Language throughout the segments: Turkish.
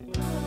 Bye.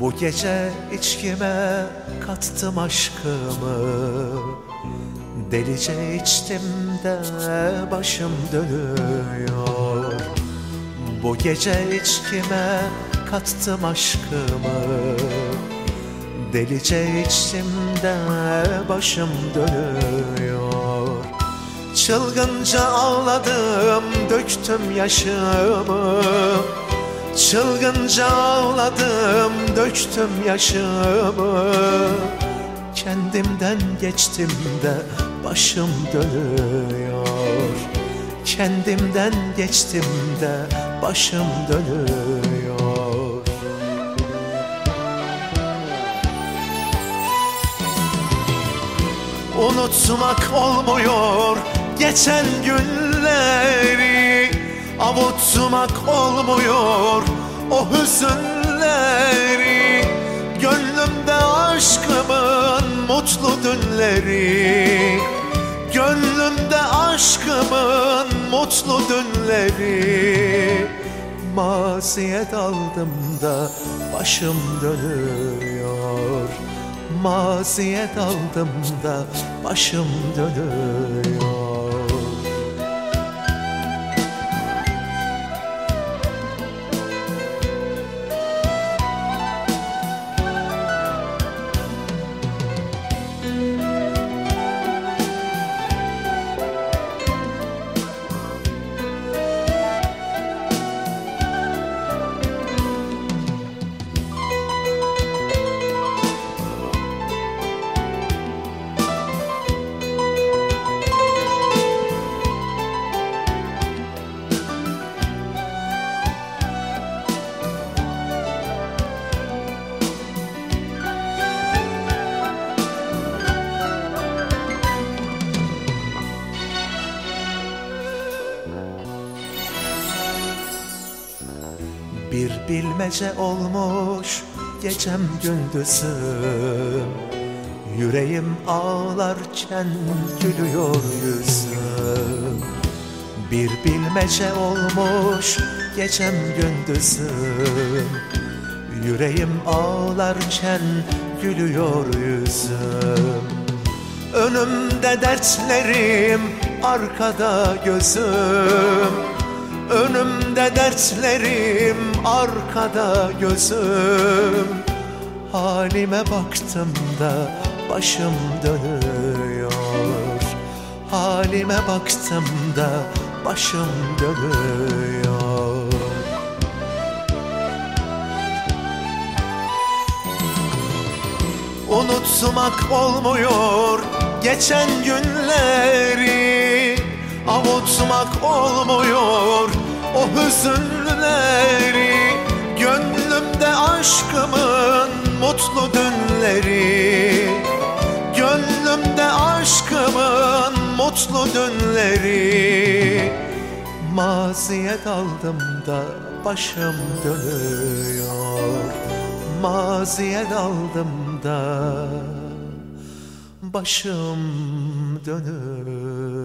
Bu gece içkime kattım aşkımı. Delice içtim de başım dönüyor. Bu gece içkime kattım aşkımı. Delice içtim de başım dönüyor Çılgınca ağladım döktüm yaşımı. Çılgınca ağladım, döktüm yaşımı. Kendimden geçtim de başım dönüyor. Kendimden geçtim de başım dönüyor. Unutmak olmuyor geçen günleri Avutmak olmuyor o hüzünleri. Gönlümde aşkımın mutlu dünleri Gönlümde aşkımın mutlu dünleri Maziye daldım da başım dönüyor. Maziye daldım da başım dönüyor Bir bilmece olmuş gecem gündüzüm. Yüreğim ağlarken gülüyor yüzüm. Bir bilmece olmuş gecem gündüzüm. Yüreğim ağlarken gülüyor yüzüm. Önümde dertlerim arkada gözüm Önümde dertlerim arkada gözüm. Halime baktım da başım dönüyor. Halime baktım da başım dönüyor. Unutmak olmuyor geçen günleri Avutmak olmuyor o hüzünleri. Gönlümde aşkımın mutlu dünleri. Gönlümde aşkımın mutlu dünleri. Maziye daldım da başım dönüyor. Maziye daldım da başım dönüyor